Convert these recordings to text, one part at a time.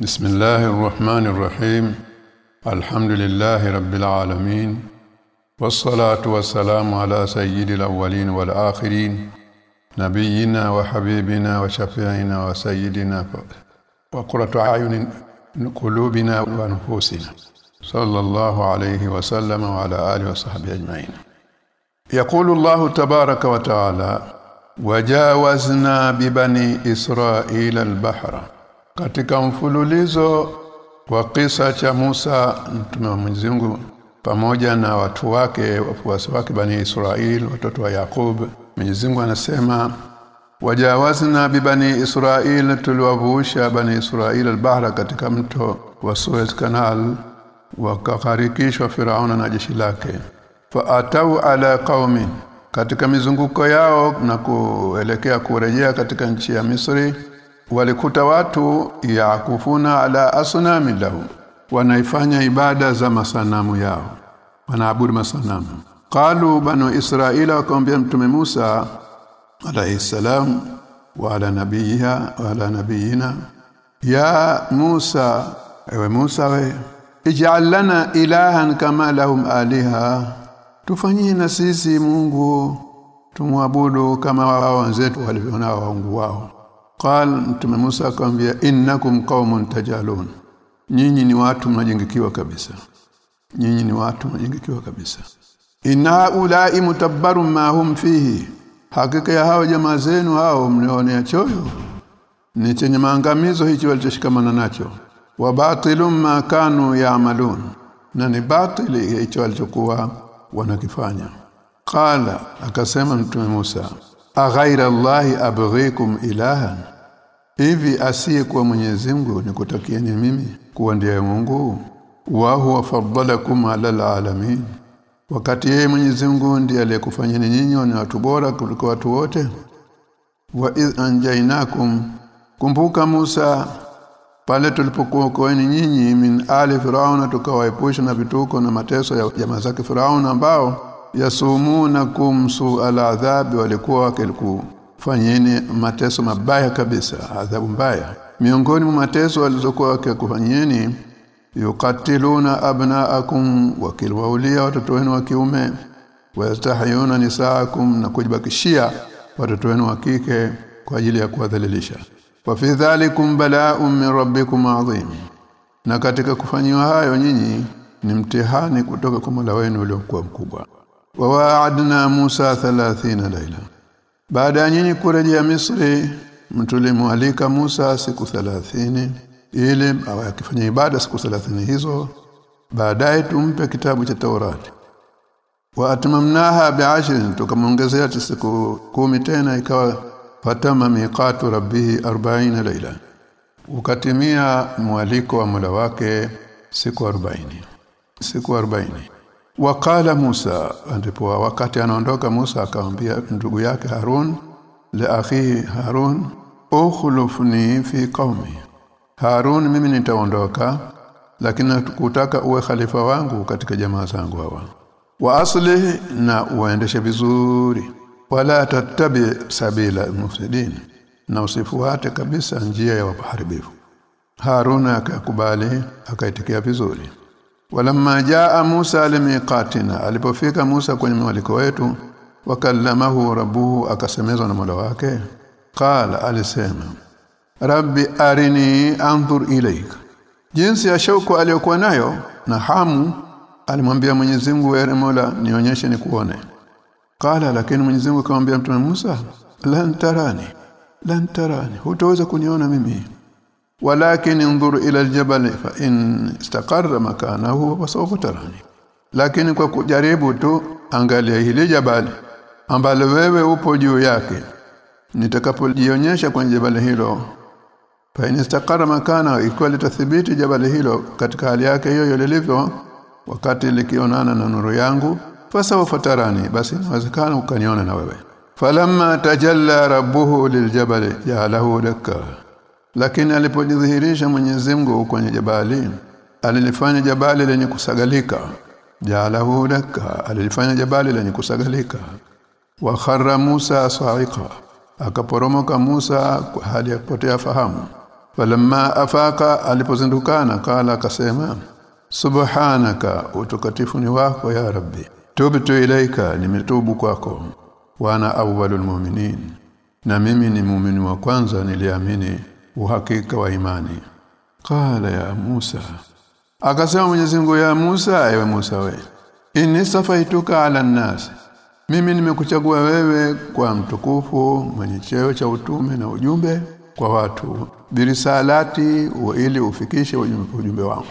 بسم الله الرحمن الرحيم. الحمد لله رب العالمين. والصلاة والسلام على سيد الأولين والآخرين. نبينا وحبيبنا وشفيعنا وسيدنا وقرة أعين قلوبنا ونفوسنا. صلى الله عليه وسلم وعلى آله وصحبه أجمعين. يقول الله تبارك وتعالى وجاوزنا ببني إسرائيل البحر katika mfululizo wa kisa cha Musa mtume wa Mwenyezi pamoja na watu wake wafuasi wake bani Israel watoto wa Yakub Mwenyezi anasema wajawazna bibani Israel tuliwavusha bani Israel albahra katika mto wa Suez Canal wakakarikishwa Firauna na jeshi lake. Faatau ala qaumi katika mizunguko yao na kuelekea kurejea katika nchi ya Misri walikuta watu yakufuna ala asnami lahum wanaifanya ibada za masanamu yao wanaabudu masanamu. Qalu banu israila wakamwambia mtume Musa alayhi salam wa ala nabiyiha wa ala nabiyina ya Musa ewe Musa we ij'al lana ilahan kama lahum aliha tufanyie na sisi Mungu tumwabudu kama wao wenzetu walivyoona waungu wao qal mtume Musa akamwambia innakum qaumun tajalun. Nyinyi ni watu mnajengekiwa kabisa. Nyinyi ni watu mnajengekiwa kabisa. Inna ulai mutabbaru ma hum fihi. Hakika ya hao jamaa zenu hao mlionea choyo. Ni chenye maangamizo hichi walichoshikamana nacho. Wa batilum ma kanu yaamalun na ni batili hicho walichokuwa wanakifanya. Qala akasema mtume Musa aghaira Allahi abghikum ilahan. Hivi asiye kuwa Mwenyezi Mungu nikutakieni mimi kuwa ndiye Mungu? Wa huwa faddalakum ala alamin wakati yeye Mwenyezi Mungu ndiye aliyekufanyeni nyinyi ni watu bora kuliko watu wote? Wa id anjainakum kumbuka Musa pale tulipokuwa koeni nyinyi min ali firauna tukawaepusha na vituko na mateso ya jamaa zake firauna ambao yasumunakum su aladhabi walikuwa wakikufanyeni mateso mabaya kabisa adhabu mbaya. Miongoni mwa mateso walizokuwa wakikufanyeni yukatiluna abnaakum wakilwaulia watoto wenu wa kiume wayastahiyuna nisaakum na kujibakishia watoto wenu wa kike kwa ajili ya kuwadhalilisha. Wa fi dhalikum bala'un min rabbikum adhim na katika kufanywa hayo nyinyi ni mtihani kutoka kwa Mola wenu uliokuwa mkubwa wa wa'adna Musa 30 laila baada ya nyinyi kurejea Misri mtulimwalika Musa siku 30 ili akifanya ibada siku 30 hizo baadaye tumpe kitabu cha Taurati wa atmamnaha bi'ashrin tukamongezea siku kumi tena ikawa fatama miqatu rabbihi 40 laila ukatimia mwaliko wa mula wake siku 40 siku 40 wakala Musa ndipo wakati anaondoka Musa akamwambia ndugu yake Harun la akhi Harun ukhlufni fi qaumi Harun mimi nitaondoka lakini kutaka uwe khalifa wangu katika jamaa zangu hawa. Wa asli na uendeshe vizuri. Wala tattabi sabila mufsidin na usifuate kabisa njia ya waharibifu. Harun akakubali akaitikia vizuri walamma jaa Musa limiqatina alipofika Musa kwenye mwaliko wetu wakallamahu rabbuhu akasemezwa na Mola wake qala alisema rabbi arini anzur ilaik jinsi ya shauku aliyokuwa nayo na hamu alimwambia Mwenyezi Mungu ewe Mola nionyeshe nikuone. Qala lakini Mwenyezi Mungu akamwambia mtume Musa lan tarani lan tarani hutaweza kuniona mimi walakin انظر ila aljabal fa in istaqarra makanahu fa sawfa tarani lakini kwa kujaribu tu angalia hili jabali ambalo wewe upo juu yake nitakapojionyesha kwenye jabali hilo fa in istaqarra makana ikiwa litathibiti jabali hilo katika hali yake hiyo lilivyo wakati likionana na nuru yangu fasawfa tarani basi inawezekana ukaniona na wewe falamma tajalla rabbuhu liljabali ja'alahu dakka lakini alipojidhihirisha Mwenyezi Mungu kwenye jabali alilifanya jabali lenye kusagalika. Ja'alahu dakka alilifanya jabali lenye kusagalika. Wa kharra Musa sa'iqa akaporomoka Musa kwa hali ya kupotea fahamu. Falamma afaka alipozindukana kala akasema subhanaka utukatifu ni wako ya rabbi. Tubtu ilaika nimetubu kwako. Wana awwalul mu'minin. Na mimi ni muumini wa kwanza niliamini uhakika wa imani. Qala ya Musa. Akasema Mwenyezi Mungu ya Musa ewe Musa we inni safaituka ala nas mimi nimekuchagua wewe kwa mtukufu mwenye cheo cha utume na ujumbe kwa watu. Birisalati wa ili ufikishe ujumbe wangu.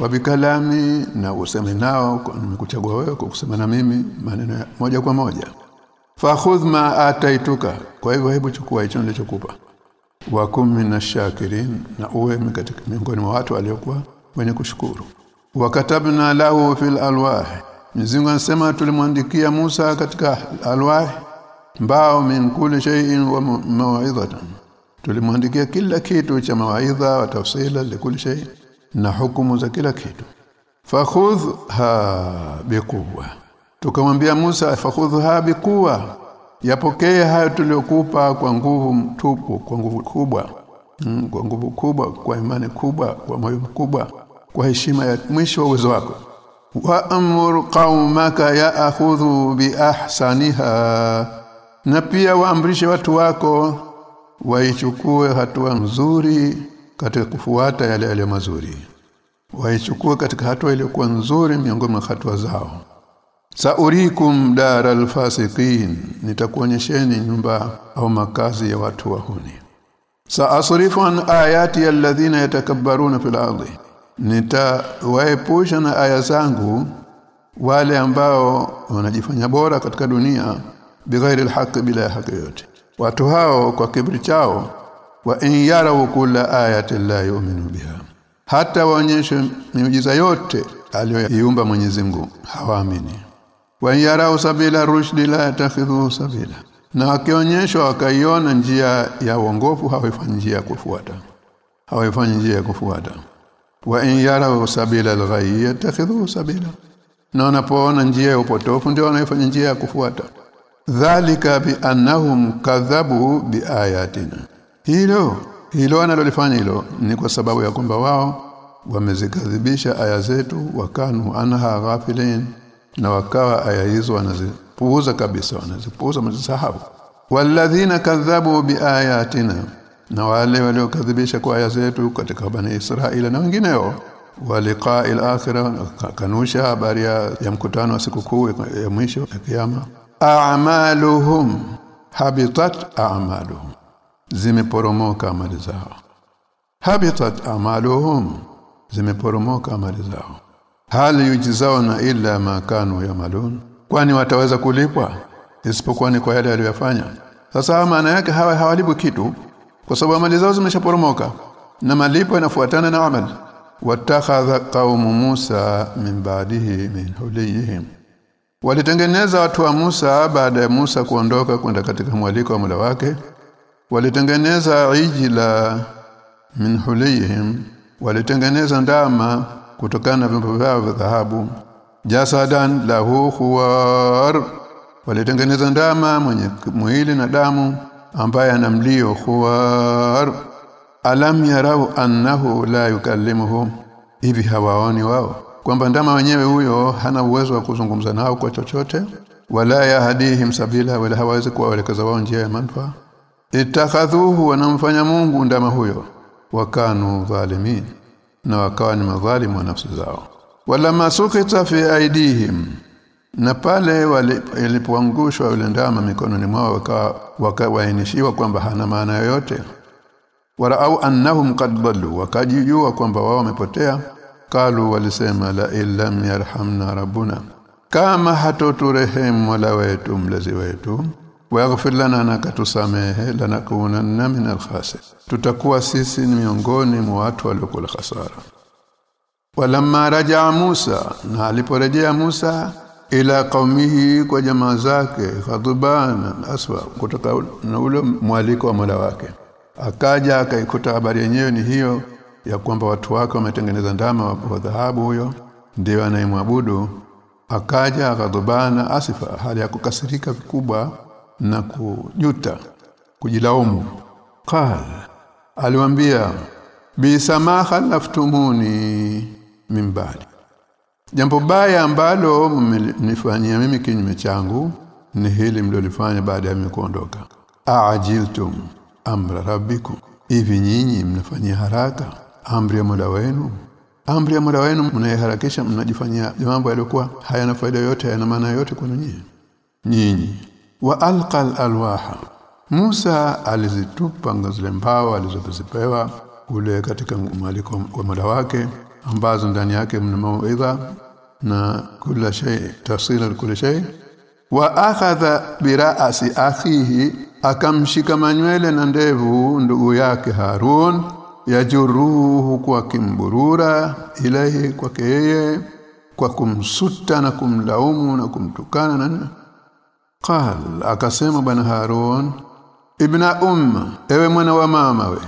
Wa bikalami na useme nao nimekuchagua wewe kwa kusema na mimi maneno moja kwa moja. Fakhudh ma ataituka. Kwa hivyo hebu chukua hicho nilichokupa wa kumina shakirin na uwe katika miongoni mwa watu waliokuwa wenye kushukuru. Wakatabna lahu fil alwah. Mzingo anasema tulimwandikia Musa katika alwah mbao min kulli shay'in wa maw'idhatan tulimwandikia kila kitu cha mawaidha wa tafsila li likuli shay na hukumu za kila kitu. Fakhudha biquwa tukamwambia Musa fakhudha biquwa yapokee hayo tuliyokupa kwa nguvu mtupu kwa nguvu kubwa. Mm, kwa nguvu kubwa kwa imani kubwa kwa moyo mkubwa kwa heshima ya mwisho wa uwezo wako. Wa amur qaumaka ya'khudhu bi ahsaniha. Na pia waamrishe watu wako waichukue hatua nzuri katika kufuata yale yale mazuri. Waichukue katika hatua iliyokuwa nzuri miongoni mwa hatua zao saurikum daral fasiqin nitakuonyesheni nyumba au makazi ya watu wahuni saasrifu an ayati alladhina yatakabbaruna fil ardi nitawaepusha na aya zangu wale ambao wanajifanya bora katika dunia bighairi alhaq bila haki yote watu hao kwa kibri chao wa in yarau kulla ayati la yu'minu biha. Hata waonyeshe miujiza yote aliyoiumba Mwenyezi Mungu hawaamini wa yarau sabila rushdi la yatakhidhu sabila. Na wakionyeshwa wakaiona njia ya uongofu hawaifanyi njia kufuata. Hawaifanyi njia ya kufuata. Wa in yarau sabila alghayy yatakhidhu sabila. Na wanapoona njia ya upotofu ndio wanaifanya njia ya kufuata. Dhalika bi annahum kadhabu bi ayatina. Hilo hilo analolifanya hilo ni kwa sababu ya kwamba wao wamezikadhibisha aya zetu wakanu anha ghafilin na wakawa aya hizo wanazipuuza kabisa wanazipuuza mzisahau walladhina kadhabu biayatina na wale waliokadhibisha kwa aya zetu katika bani Israila na wengineo. Waliqa'il akhirah kanusha habari ya, mkutano wa siku kuu ya mwisho ya kiyama. A'maluhum habitat a'maluhum zimeporomoka amali zao. Habitat a'maluhum zimeporomoka amali zao hali yujizauna ila ma kanu yamalun. Kwani wataweza kulipwa? Isipokuwa ni kwa yale aliyofanya sasa maana yake hawa hawalibu kitu. Kwa sababu amali zao zimeshaporomoka. Na malipo yanafuatana na amal watakhadha qaumu Musa min ba'dihi min huliyihim. Walitengeneza watu wa Musa baada ya Musa kuondoka kwenda katika mwaliko wa mula wake. Walitengeneza ijila min huliyihim. Walitengeneza ndama kutokana na vyombo vyao vya dhahabu. Jasadan lahu khuwar walitengeneza ndama mwenye mwili na damu ambaye ana mlio khuwar. Alam yarau annahu la yukallimuhum hivi hawaoni wao? Kwamba ndama wenyewe huyo hana uwezo wa kuzungumza nao kwa chochote? Wala yahdihim sabila wala hawezi kuwaelekeza wao njia ya manufaa. Itakhadhuhu wanamfanya Mungu ndama huyo. Wakanu dhalimin na wakawa ni madhalimu wa nafsi zao. Wala masukita fi aidihim na pale walipoangushwa yule ndama mikononi mwao wakawa wakawainishiwa kwamba hana maana yoyote. Waraau annahum qad dallu wakajijua kwamba wao wamepotea. Kalu walisema la illam yarhamna rabbuna kama hatoturehemu wala wetu mlezi wetu waghfir lana na katusamehe lanakunanna min alkhasir tutakuwa sisi ni miongoni mwa watu waliokula hasara walamma rajaa Musa na aliporejea Musa ila qaumihi kwa jamaa zake ghadban aswa kutoka na ule mwaliko wa Mola wake. Akaja akaikuta habari yenyewe ni hiyo ya kwamba watu wake wametengeneza ndama wa dhahabu huyo ndio anayemwabudu. Akaja ghadbana asifa hali ya kukasirika vikubwa na kujuta kujilaumu. Qala aliwaambia bi samaha min ba'di. Jambo baya ambalo mmenifanyia mimi kinyume changu ni hili mlilofanya baada ya kuondoka. Aajiltum amra rabbikum. Hivi nyinyi mnafanyia haraka amri ya Mola wenu? Amri ya Mola wenu mnaiharakisha mnajifanyia mambo yaliokuwa hayana faida yote hayana maana yote kwenu nyinyi. Nyinyi wa alqal alwaha Musa alizitupa ngazile mbao alizopezipewa kule katika mwaliko wa mada wake ambazo ndani yake mna mauidha na kila shay tafsira kila shay. Wa akhadha bira'si akhihi akamshika manywele na ndevu ndugu yake Harun yajuruhu kwa kimburura ilahi kwake yeye kwa kumsuta na kumlaumu na kumtukana na qal akasema bwana Harun ibna umma ewe mwana wa mama we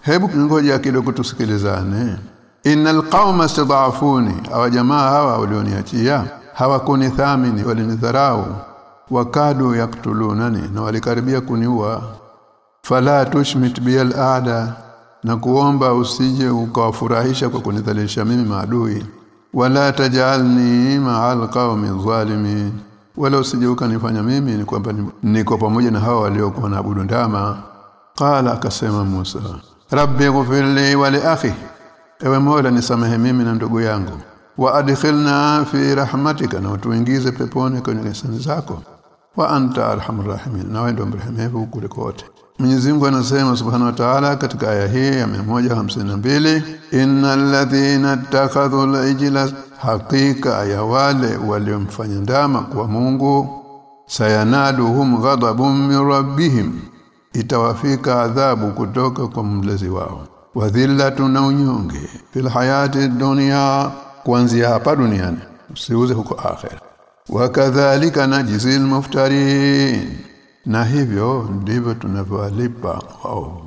hebu ngoja kidogo tusikilizane. Innal qauma istadafuni awa jamaa hawa walioniachia hawakuni thamini walinidharau wakadu yaktulunani na walikaribia kuniua. Fala tushmit bil aada na kuomba usije ukawafurahisha kwa kunidhalilisha mimi maadui. Wala tajalni ma'al qaumi zalimin wala usijeuka nifanya mimi ni kwamba niko pamoja na hao waliokuwa naabudu ndama. Qala akasema Musa rabbi ghfirli wa li akhi. Ewe mola nisamehe mimi na ndugu yangu. Wa adkhilna fi rahmatika na utuingize peponi kwenye hisani zako. Wa anta arhamur rahimin. Na wewe ndio mrehemevu kuliko wote Mwenyezi Mungu anasema Subhanahu wa Ta'ala katika aya hii ya 152 innal ladhina takhadhu al-ijla hakika ya wale waliomfanya ndama kwa Mungu sayanaduhum ghadabun min rabbihim itawafika adhabu kutoka kwa mlezi wao. Wa dhillatu na unyonge fil hayati dunya kuanzia hapa duniani usiuze huko akhera. Wakadhalika najzil muftarin na hivyo ndivyo tunavyowalipa wao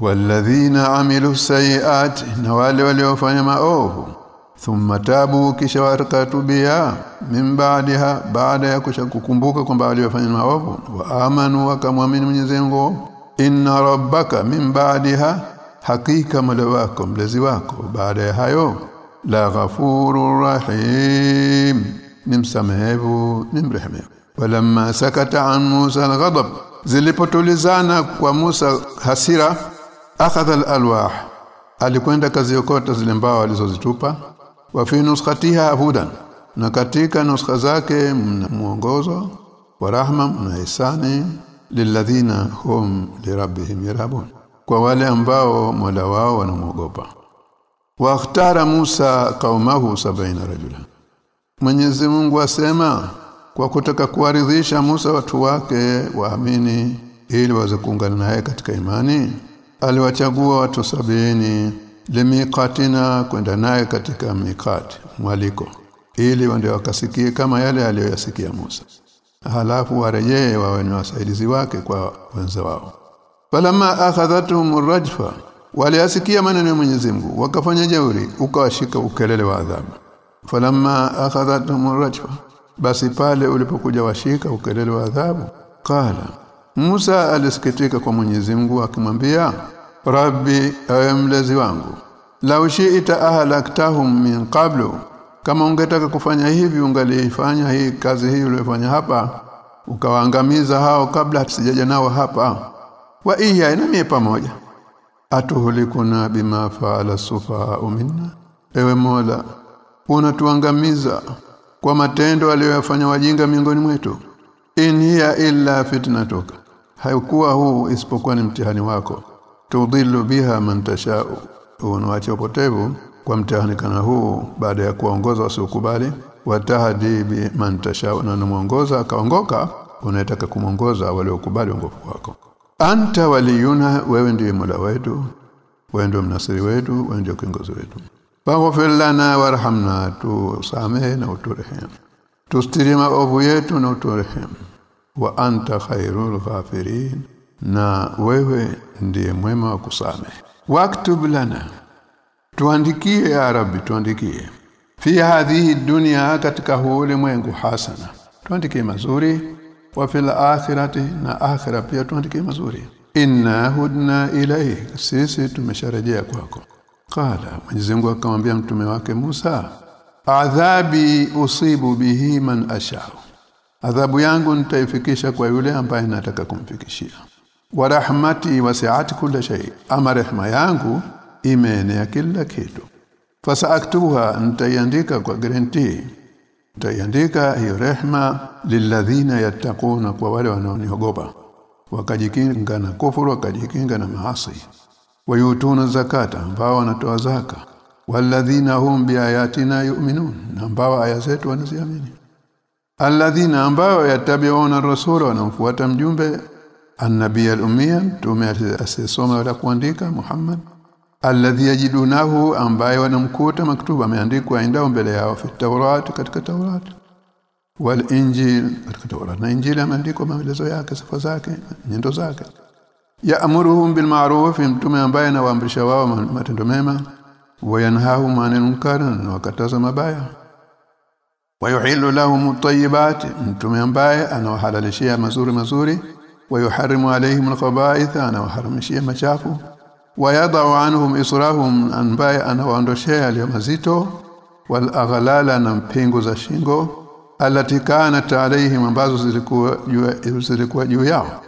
walladhina amilu sayiati na wale waliofanya maovu. Thumma tabu kisha watatubia min ba'daha baada ya kukumbuka kwamba waliofanya maovu. Wa amanu wakamwamini Mwenyezi Mungu. Inna rabbaka min ba'daha hakika mola wako mlezi wako. Baada ya hayo la ghafurur rahim. Ni msamehevu ni mrehemevu walamma sakata an Musa al-ghadab zilipotulizana kwa Musa hasira akhadha al-alwah alikwenda kaziokota zile mbao alizozitupa. Wa fi nuskhatiha hudan na katika nuskha zake mna mwongozo wa rahma na ihsani lilladhina hum lirabbihim yarabun kwa wale ambao Mola wao wanamuogopa wakhtara Musa qaumahu 70 rajula Mwenyezi Mungu asema kwa kutaka kuwaridhisha Musa watu wake waamini ili waweze kuungana naye katika imani. Aliwachagua watu sabini limiqatina kwenda naye katika mikati mwaliko ili wende wakasikie kama yale aliyoyasikia Musa. Halafu warejee wawe ni wasaidizi wake kwa wenza wao. Falamma akhadhatuhum rajfa waliasikia maneno ya Mwenyezi Mungu wakafanya jeuri ukawashika ukelele wa adhabu. Falamma akhadhatuhum rajfa basi pale ulipokuja washika ukelele wa adhabu. Kala Musa alisikitika kwa Mwenyezi Mungu akimwambia Rabbi awe mlezi wangu la ushiita ahlaktahum min qablu kama ungetaka kufanya hivi ungalifanya hii kazi hii uliyofanya hapa ukawaangamiza hao kabla sijaja nao hapa. Wa iya na pamoja. Atuhulikuna bima faala sufa minna ewe mola unatuangamiza kwa matendo aliyoyafanya wajinga miongoni mwetu. In hiya illa fitnatuka. Haikuwa huu isipokuwa ni mtihani wako. Tudhillu biha man tashau. Unawacha upotevu kwa mtihani kana huu baada ya kuongoza wasiokubali. Watahdi bi man tashau. Na muongoza akaongoka unataka kumuongoza waliokubali ongofu wako. Anta waliyuna wewe ndiye mola wetu. Wewe ndio mnasiri wetu wewe ndiye kiongozi wetu faghfir lana warhamna tusamehe na uturehemu tustiri maovu yetu na uturehemu wa anta khairul ghafirin na wewe ndiye mwema wa kusamehe waktub lana tuandikie ya rabbi tuandikie. Fi hadhihi dunya katika ulimwengu hasana. Tuandikie mazuri wa fil akhirati na akhira pia tuandikie mazuri. Inna hudna ilayhi sisi tumesharejea kwako qala Mwenyezi Mungu akamwambia mtume wake Musa adhabi usibu bihi man asha adhabu yangu nitaifikisha kwa yule ambaye nataka kumfikishia. Wa rahmati wasi'at kila shay. Ama rehma yangu imeenea kila kitu. Fasaaktuha nitaiandika kwa guarantee. Nitaiandika hiyo rehma lilladhina yattaquna kwa wale wanaoniogopa. Wakajikinga na kufuru wakajikinga na maasi wayutuna zakata ambao wanatoa zaka. Walladhina hum biayatina yu'minun na ambao aya zetu wanaziamini. Alladhina ambao yatabiuna rasula wanamfuata mjumbe annabi al-ummiya mtume asiyesoma wala kuandika Muhammad. Alladhi yajidunahu ambaye wanamkuta maktuba ameandikwa indao mbele yao fi tawrat katika tawrat wal injil katika tawrat na injili ameandikwa maelezo yake sifa zake nyendo zake yaamuruhum bil ma'ruf mtume ambaye anawaamrisha wao matendo mema wayanhahum 'anil munkar na wakataza mabaya. Wayuhillu lahum at-tayyibat mtume ambaye anawahalalishia mazuri mazuri. Wayuharrimu alayhim al-khaba'ith anawaharamishia machafu. Wayadau anhum israhum ambaye anawaondoshea yale mazito. Wal aghlala na mpingo za shingo. Alati kanat alaihim ambazo zilikuwa zilikuwa juu yao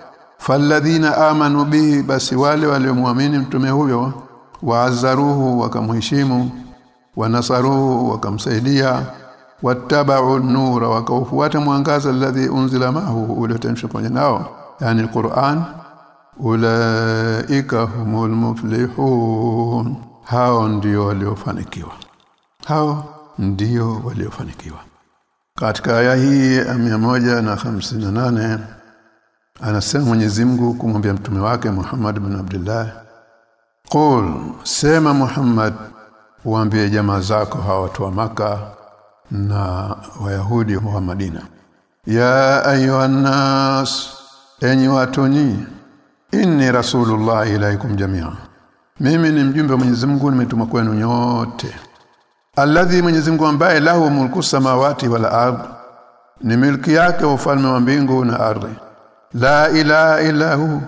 falladhina amanu bihi basi wale waliomuamini mtume huyo waazzaruhu wakamheshimu wanasaruhu wakamsaidia wattaba'u an-nura wakaufuata mwangaza alladhi unzila mahu uliotemshwa pamoja nao yani alquran. Ulaika humul muflihun hao ndio waliofanikiwa. Hao ndio waliofanikiwa. Katika aya hii ya 158 anasema Mwenyezi Mungu kumwambia mtume wake Muhammad bin Abdullah Qul sema Muhammad uambie jamaa zako hawa watu wa maka na Wayahudi wa Madina. Ya ayuhan nas enyi watu nyinyi inni rasulullah ilaikum jamia. Mimi ni mjumbe wa Mwenyezi Mungu nimetuma kwenu nyote. Alladhi Mwenyezi Mungu ambaye lahu mulku samawati wal ard ni milki yake ufalme wa mbingu na ardhi la ilaha illa hu.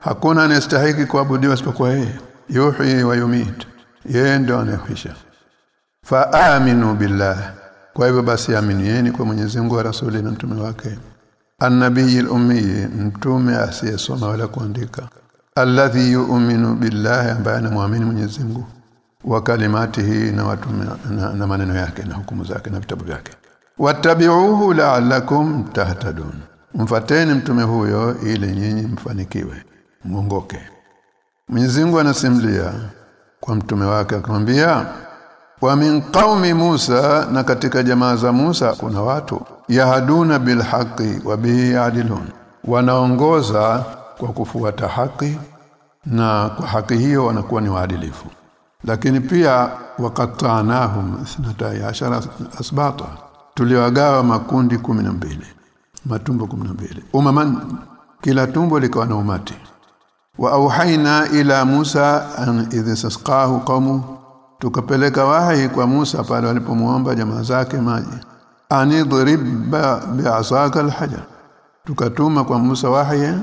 Hakuna anastahili kuabudiwa isipokuwa yeye. Yuhi wa yumit. Yeye ndo anayehuisha fa aminu billah. Kwa hivyo basi aminieni kwa Mwenyezi Mungu wa rasuli na mtume wake. Annabiyil ummi mtume asiyesoma wala kuandika. Alladhi yu'minu billahi ambaye anamwamini Mwenyezi Mungu. Wa kalimatihi na watu na, na maneno yake na hukumu zake na vitabu vyake. Wattabi'uhu la'allakum tahtadun mfateni mtume huyo ili nyinyi mfanikiwe. Mwongoke. Mwenyezi Mungu anasimulia kwa mtume wake akamwambia wa min qaumi Musa na katika jamaa za Musa kuna watu yahaduna bil haqi wa bihi adilun. Wanaongoza kwa kufuata haki na kwa haki hiyo wanakuwa ni waadilifu. Lakini pia waqatanahum 12 asbata tuliwagawa makundi 12 matumbo 12 umaman kila tumbo likawa na umati. Wa auhaina ila Musa an idh sasqahu qaumu tukapeleka wahi kwa Musa pale walipomuomba jamaa zake maji. Anidrib bi'asaka alhajar. Tukatuma kwa Musa wahi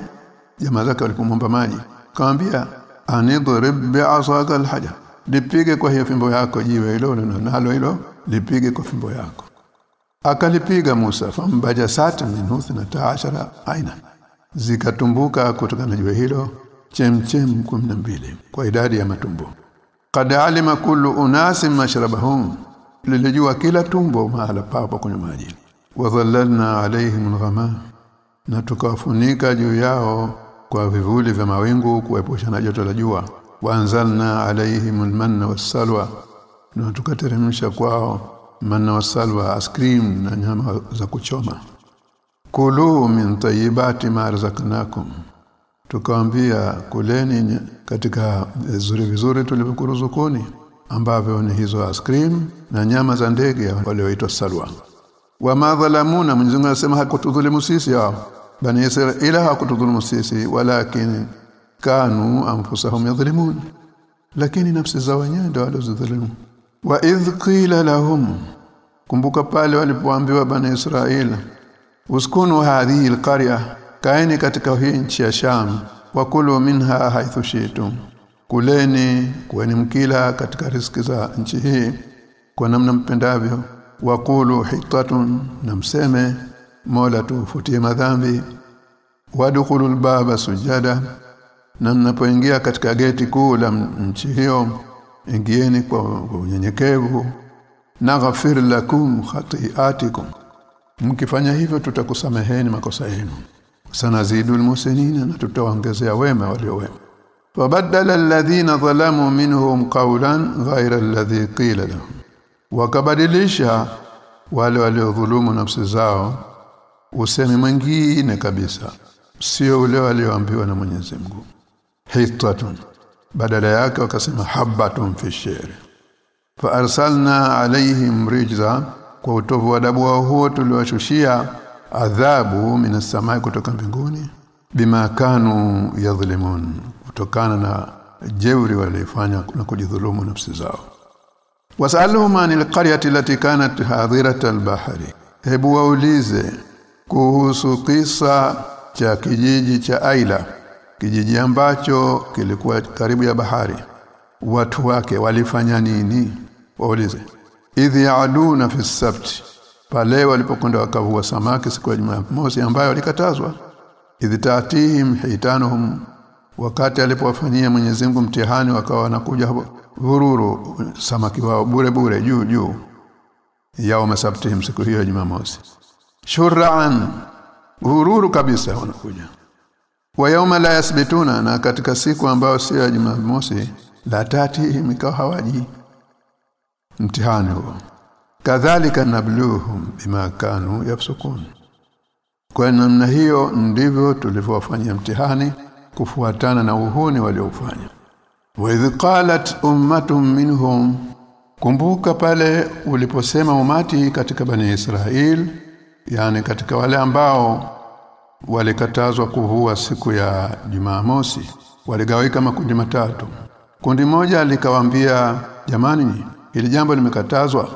jamaa zake walipomuomba maji. Kaambia anidrib bi'asaka alhajar. Lipige kwa hiyo fimbo yako jiwe hilo nalo hilo lipige kwa fimbo yako akalipiga Musa fambajasat minhu 12 aina. Zikatumbuka kutoka na jiwe hilo chemchem 12 kwa idadi ya matumbo. Qad alima kullu unasi mashrabahum. Lilijua kila tumbo mahala papo kwenye maji. Wadhallalna alaihim alghama. Na tukawafunika juu yao kwa vivuli vya mawingu kuepusha na joto la jua. Waanzalna alaihim almanna wassalwa. Na tukateremsha kwao manna wasalwa ice cream na nyama za kuchoma. Kulu min tayyibati ma razaqnakum. Tukawaambia kuleni katika vizuri vizuri tulivyokuruzukuni ambavyo ni hizo ice cream na nyama za ndege walioitwa salwa. Wa madhalamuna Mungu anasema hakutudhulumu sisi ya bani Israila hakutudhulumu sisi walakin kanu anfusahum yadhlimun. Lakini nafsi za wenyewe ndio walizodhulumu wa idh qila lahum kumbuka pale walipoambiwa bani Israel uskunu hadhihi alqarya kaeni katika hii nchi ya Sham wakulu minha haithu shitum kuleni kuweni mkila katika riski za nchi hii kwa namna mpendavyo wakulu hitatun na mseme mola tufutie madhambi wadkhulul baba sujada na mnapoingia katika geti kuu la nchi hiyo ingieni kwa unyenyekevu naghfir lakum khati'atikum. Mkifanya hivyo tutakusameheni makosa yenu. Sanazidul musinina na tutawaongezea wema walio wema. Wabaddala alladhina zalamu minhum qawlan ghayra alladhi qila lahum. Wakabadilisha wale waliodhulumu nafsi zao usemi mwingine kabisa sio ule walioambiwa na Mwenyezi Mungu. Hitatun badala yake wakasema habatun fi sheri fa arsalna alaihim rijza kwa utovu wa adabu wao huo tuliwashushia adhabu minas samai kutoka mbinguni bima kanu yadhlimun kutokana na jeuri walifanya na kujidhulumu nafsi zao. Wasaluhum anil qaryati allati kanat hadirat albahri hebu waulize kuhusu kisa cha kijiji cha Aila kijiji ambacho kilikuwa karibu ya bahari. Watu wake walifanya nini? Waulize. Idhi yaaduna fi sabt pale walipokwenda wakavua samaki siku ya Jumamosi ambayo walikatazwa idhi taatihim hitanuhum. Wakati alipowafanyia Mwenyezi Mungu mtihani wakawa wanakuja vururu samaki wao bure bure juu juu. Yao masabtihim siku hiyo ya Jumamosi. Shur'an vururu kabisa wanakuja wa yauma la yasbituna na katika siku ambayo sio ya Jumamosi la tati mikao hawaji. Mtihani huo. Kadhalika nabluhum bima kanu yafsukun. Kwa namna hiyo ndivyo tulivyowafanyia mtihani kufuatana na uhuni waliofanya. Wa idh qalat ummatun minhum kumbuka pale uliposema umati katika bani Israel yani katika wale ambao walikatazwa kuvua siku ya Jumamosi. Waligawika makundi matatu. Kundi moja likawambia jamani ili jambo limekatazwa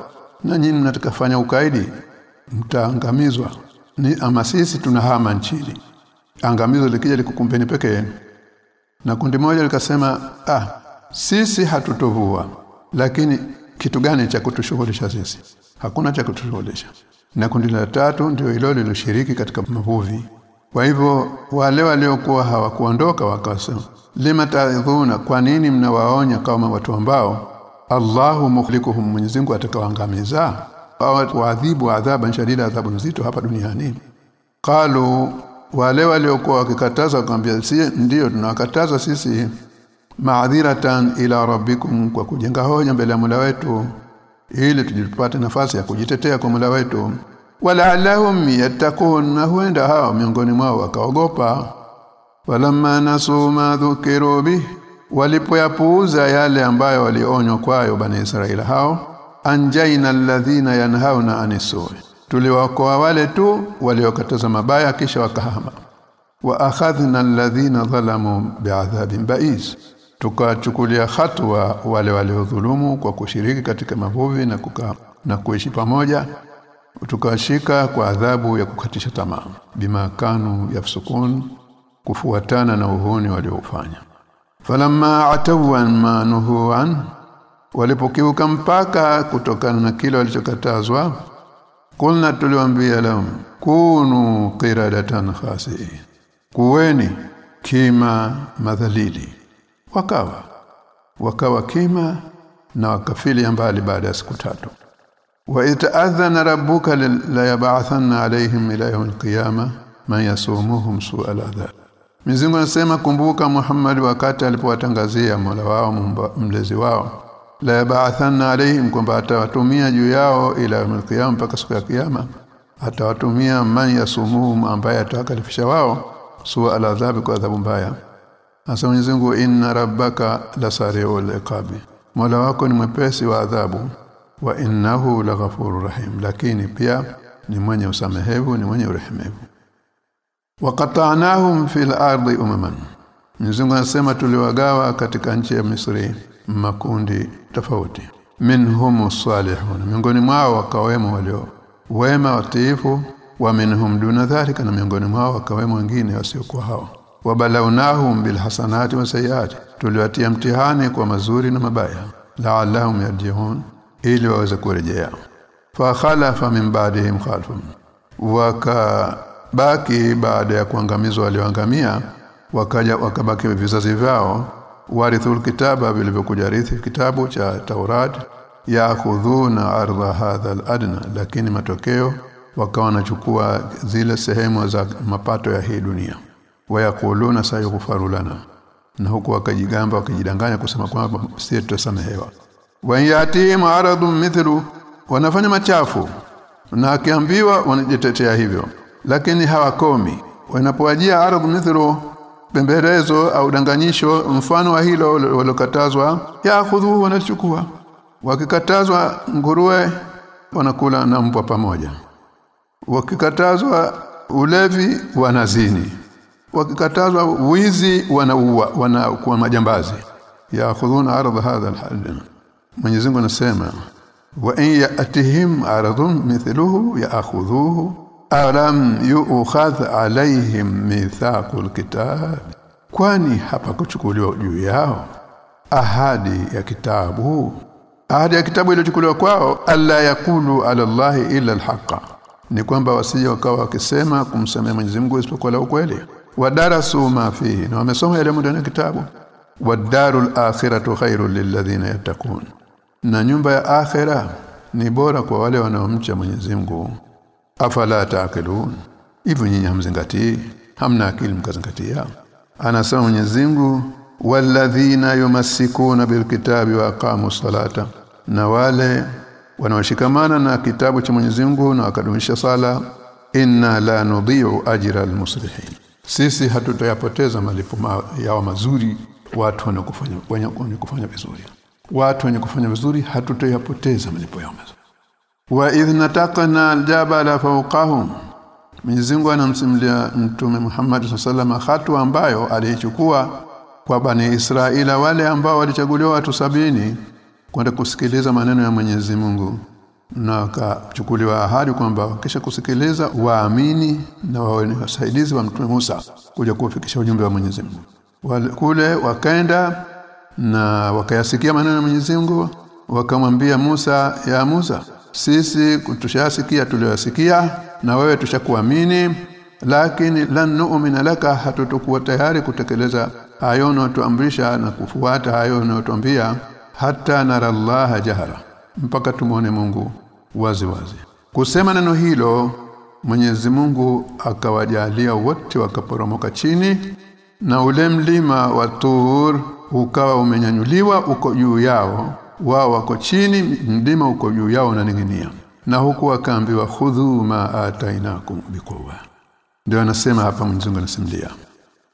na nyinyi mnatakafanya ukaidi mtaangamizwa. Ni ama sisi tunahama nchini. Angamizo likija likukumbeni pekee na kundi moja likasema ah sisi hatutovua lakini kitu gani cha kutushughulisha sisi? Hakuna cha kutushughulisha. Na kundi la tatu ndio hilo liloshiriki katika mavuvi kwa hivyo wale waliokuwa hawakuondoka wakasema lima ta'idhuna kwa nini mnawaonya kama watu ambao Allahu mukhlikuhum Mwenyezi Mungu atakawaangamiza? Au waadhibu adhaban shadida adhabu nzito hapa duniani. Qalu wale waliokuwa wakikataza wakamwambia si ndio tunawakataza sisi maadhiratan ila rabbikum kwa kujenga hoja mbele ya Mola wetu ili tujipate nafasi ya kujitetea kwa Mola wetu wala alahum yattaqun huenda hao miongoni mwao wakaogopa. Walamma nasu ma dhukiru bih walipoyapuuza yale ambayo walionywa kwayo bani Israeli hao anjaina alladhina yanhauna anisui tuliwaokoa wale tu waliokataza mabaya kisha wakahama. Wa akhadhna alladhina dhalamu bi'adhabin ba'is tukachukulia hatua wale waliodhulumu kwa kushiriki katika mavuvi na kukaa na kuishi pamoja tukashika kwa adhabu ya kukatisha tamaa bima kanu yafsukun kufuatana na uhuni waliofanya. Falamma atawan ma nuhu an walipokiuka mpaka kutokana na kile walichokatazwa kulna tuliwaambia lahum kunu qiradatan khasi kuweni kima madhalili. Wakawa wakawa kima na wakafili mbali baada ya siku tatu wa ita'adhana rabbuka la yab'athanna alayhim ila yawm al-qiyamah man yasumuhum su'al adhab. Mizingo anasema kumbuka Muhammad wakati alipowatangazia Mola wao mlezi wao. La yab'athanna alayhim kwamba atawatumia juu yao ila yawm al mpaka siku ya kiyama. Atawatumia man yasumuhum ambaye atawakalifisha wao su'al adhab kwa adhabu mbaya. Asa Mwenyezi Mungu inna rabbaka lasari'ul iqabi. Mola wako ni mwepesi wa adhabu wa innahu laghafurur rahim. Lakini pia ni mwenye usamehevu ni mwenye urehemevu waqata'nahum fil ardi umaman. Mzungu anasema tuliwagawa katika nchi ya Misri makundi tofauti. Minhum salihun. Miongoni mwao wakawemo walio wema watiifu wa minhum duna dhalika na miongoni mwao wakawemo wengine wasiokuwa hao. Wabalaunahum bilhasanati wasayiati tuliwatia mtihani kwa mazuri na mabaya. La'allahum yarji'un ili waweze kurejea. Fa khalafa min ba'dihim khalfun. Wakabaki baada ya kuangamizwa walioangamia wakaja wakabaki vizazi vyao. Warithul kitaba vilivyokuja rithi kitabu cha Taurat yakhudhuna ardha hadha al-adna. Lakini matokeo wakawa wanachukua zile sehemu za mapato ya hii dunia. Wayakuluna sayughfaru lana. Na huku wakajigamba wakijidanganya kusema kwamba sisi tutasamehewa wa yati aradun mithlu wanafanya machafu. Na akiambiwa wanajitetea hivyo. Lakini hawakomi. Wanapowajia aradhu mithlu pembelezo au danganyisho mfano wa hilo walokatazwa yakhudhu wanachukua wakikatazwa nguruwe wanakula na mbwa pamoja. Wakikatazwa ulevi wanazini. Wakikatazwa wizi wanaua wanakuwa majambazi. Yakhudhuna ardha hadha alhal Mwenyezi Mungu anasema wa in yatihim aradun mithluhu yaakhudhuhu alam yu'khadh alaihim mithaqul kitab. Kwani hapa kuchukuliwa juu yao ahadi ya kitabu? Ahadi ya kitabu iliyochukuliwa kwao alla yakulu ala allahi illa alhaqa ni kwamba wasije wakawa wakisema kumsemea Mwenyezi Mungu isipokuwa la ukweli. Wadarasu ma fihi na wamesoma yale ndani ya kitabu. Wadarul akhiratu khairul lilladhina yattaqun na nyumba ya akhera ni bora kwa wale wanaomcha Mwenyezi Mungu. Afala taakilun hivyo nyinyi hamzingatii? Hamna akili mkazingatia? Anasema Mwenyezi Mungu walladhina yumassikuna bilkitabi wa aqamu salata na wale wanaoshikamana na kitabu cha Mwenyezi Mungu na wakadumisha sala inna la nudhi'u ajra almuslihin. Sisi hatutayapoteza malipo ma, yao mazuri watu wanakufanya kufanya vizuri watu wenye kufanya vizuri hatutoyapoteza malipo yao mazuri. Wa idhna taqana aljabala fawqahum Mungu anamsimulia Mtume Muhammad sallallahu hatua ambayo alichukua kwa bani Israila wale ambao walichaguliwa watu sabini kwenda kusikiliza maneno ya Mwenyezi Mungu na wakachukuliwa ahadi kwamba kisha kusikiliza waamini na wawe ni wasaidizi wa Mtume Musa kuja kufikisha ujumbe wa Mwenyezi Mungu. Kule wakaenda na wakayasikia maneno ya Mwenyezi Mungu wakamwambia Musa ya Musa sisi tushasikia tuliyosikia na wewe tushakuamini lakini lan nu'mina laka hatutokuwa tayari kutekeleza hayo unayotuamrisha na kufuata hayo unayotuambia hata nara Allah jahara. Mpaka tumuone Mungu wazi wazi. Kusema neno hilo Mwenyezi Mungu akawajalia wote wakaporomoka chini na ule mlima wa Tur ukawa umenyanyuliwa uko juu yao. Wao wako chini mlima uko juu yao unaning'inia na huku akaambiwa khudhu ma atainakum bikuwa ndio anasema hapa Mungu anasimulia.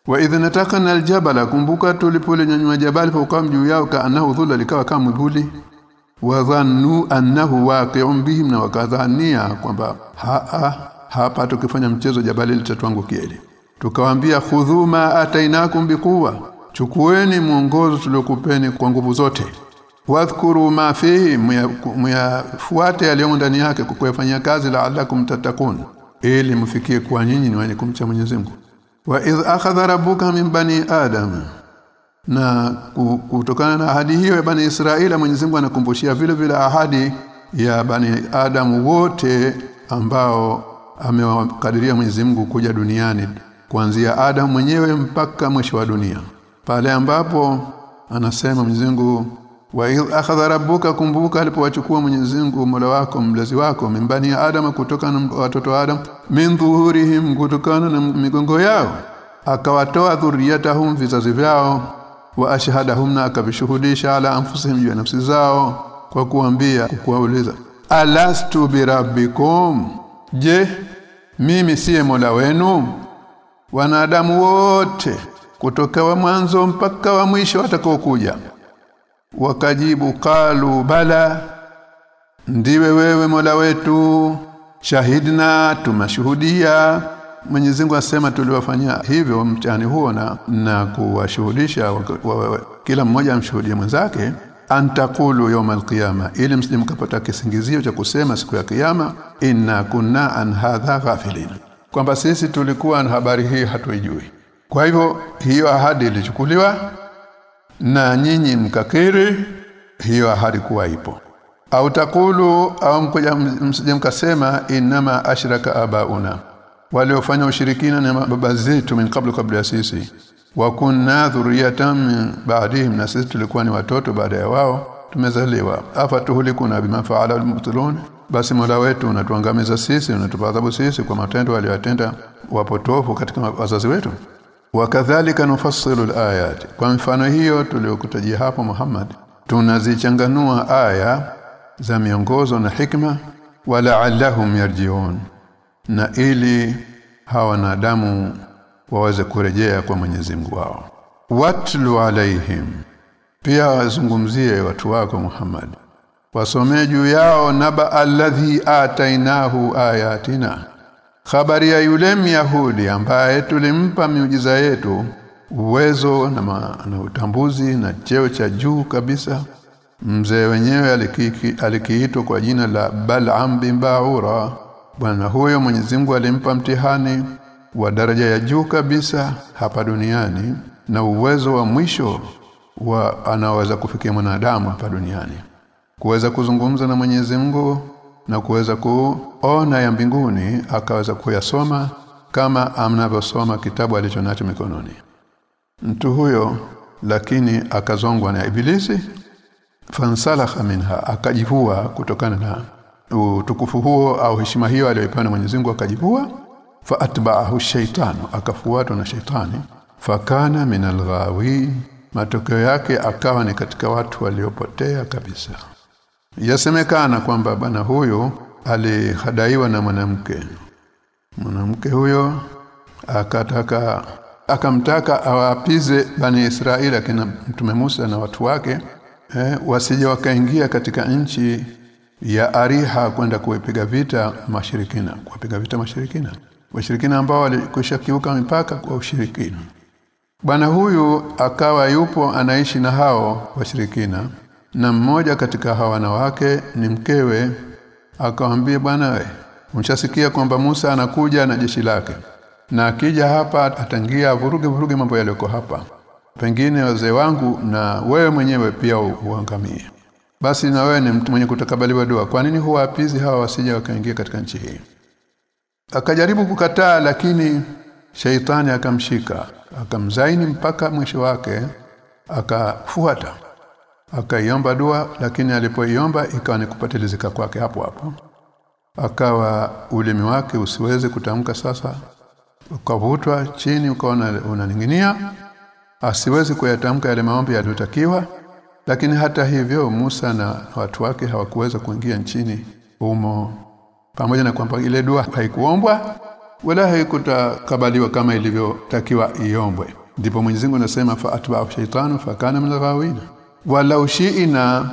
Wa idh natakana aljabala kumbuka tulipolinyanyua jabali kwa juu yao kaanahu dhula likawa kama mvuli wa dhannu annahu waqi'un bihim na wakadhania kwamba ha hapa tukifanya mchezo jabali litatuangukia ile tukawaambia khudhu ma atainakum biquwa chukueni mwongozo tuliokupeni kwa nguvu zote. Wadhkuru ma fihi myafuate yaliyo ndani yake kukuyafanyia kazi la'allakum tatakun ili mfikie kwa nyinyi ni wenye kumcha Mwenyezi Mungu. Wa idh akhadha rabbuka min bani adam na kutokana na ahadi hiyo ya bani israeli Mwenyezi Mungu anakumbushia vile vile ahadi ya bani Adam wote ambao amewakadiria Mwenyezi Mungu kuja duniani kuanzia Adam mwenyewe mpaka mwisho wa dunia pale ambapo anasema Mwenyezi wa idh akhadha rabbuka kumbuka alipowachukua Mwenyezi Mungu Mola wako mlezi wako mimbani ya Adam kutoka na watoto wa Adam min dhuhurihim kutokana na migongo yao akawatoa dhurriyatahum vizazi vyao wa ashhadahum na akavishuhudisha ala anfusihim juu nafsi zao kwa kuambia kuwauliza alastu birabbikum je mimi siye Mola wenu? Wanadamu wote kutoka wa mwanzo mpaka wa mwisho watakaokuja. Wakajibu qalu bala ndiwe wewe Mola wetu shahidna tumashuhudia Mwenyezi Mungu asema tuliwafanyia hivyo mtihani huo na na kuwashuhudisha kila mmoja amshuhudie mwenzake. Antakulu yawm alqiyama ili msije mkapata kisingizio cha kusema siku ya kiyama inna kunna an hadha ghafilin. Kwamba sisi tulikuwa na habari hii hatuijui kwa hivyo hiyo ahadi ilichukuliwa na nyinyi mkakiri hiyo ahadi kuwa ipo. Au takulu au mkuja msije mkasema inama ashraka abauna. Waliofanya ushirikina na baba zetu min kabla kabla ya sisi. Wa kunna dhurriyatan min ba'dihim na sisi tulikuwa ni watoto baada ya wao tumezaliwa. Afa tuhlikuna bima faala almubtilun? Basi Mola wetu unatuangamiza sisi unatupa adhabu sisi kwa matendo waliyotenda wapotofu katika wazazi wetu wakadhalika nufassilu alayat kwa mfano hiyo tuliokutajia hapo Muhammad tunazichanganua aya za miongozo na hikma wala allahum yarjiun na ili hawa wanadamu waweze kurejea kwa Mwenyezi Mungu wao. Watlu alaihim pia wazungumzie watu wako Muhammad. Wasomee juu yao naba alladhi atainahu ayatina habari ya yule myahudi ambaye tulimpa miujiza yetu uwezo na, ma, na utambuzi na cheo cha juu kabisa. Mzee wenyewe alikiitwa kwa jina la Bal'am bin Ba'ura. Bwana huyo Mwenyezi Mungu alimpa mtihani wa daraja ya juu kabisa hapa duniani na uwezo wa mwisho wa anaweza kufikia mwanadamu hapa duniani. Kuweza kuzungumza na Mwenyezi Mungu na kuweza kuona ya mbinguni akaweza kuyasoma kama anavyosoma kitabu alichonacho mikononi. Mtu huyo lakini akazongwa na ibilisi fansalakha minha akajivua kutokana na utukufu huo au heshima hiyo aliyopewa na Mwenyezi Mungu akajivua fa atba'ahu shaytanu akafuatwa na shaitani fakana min matokeo yake akawa ni katika watu waliopotea kabisa yasemekana kwamba bwana huyu alihadaiwa na mwanamke. Mwanamke huyo akataka akamtaka awapize bani Israeli akina mtume Musa na watu wake eh, wasije wakaingia katika nchi ya Ariha kwenda kuipiga vita mashirikina kuwapiga vita mashirikina. Washirikina ambao walikwisha kiuka mipaka kwa ushirikina. Bwana huyu akawa yupo anaishi na hao washirikina na mmoja katika hawa wanawake ni mkewe akamwambia bwana we mshasikia kwamba Musa anakuja na jeshi lake na akija hapa atangia vuruge vuruge mambo yaliyoko hapa. Pengine wazee wangu na wewe mwenyewe pia uangamie. Basi na wewe ni mtu mwenye kutakabaliwa dua. Kwa nini huwapizi hawa wasija wakaingia katika nchi hii? Akajaribu kukataa lakini shaitani akamshika akamzaini mpaka mwisho wake akafuata akaiomba dua lakini alipoiomba ikawa ni kupatilizika kwake hapo hapo. Akawa ulimi wake usiweze kutamka sasa. Ukavutwa chini ukaona unaning'inia. Asiwezi kuyatamka yale maombi yaliyotakiwa. Lakini hata hivyo Musa na watu wake hawakuweza kuingia nchini humo. Pamoja na kwamba ile dua haikuombwa wala haikutakabaliwa kama ilivyotakiwa iombwe. Ndipo Mwenyezi Mungu anasema fa atba'u shaytanu fakana min al-ghawina wala ushiina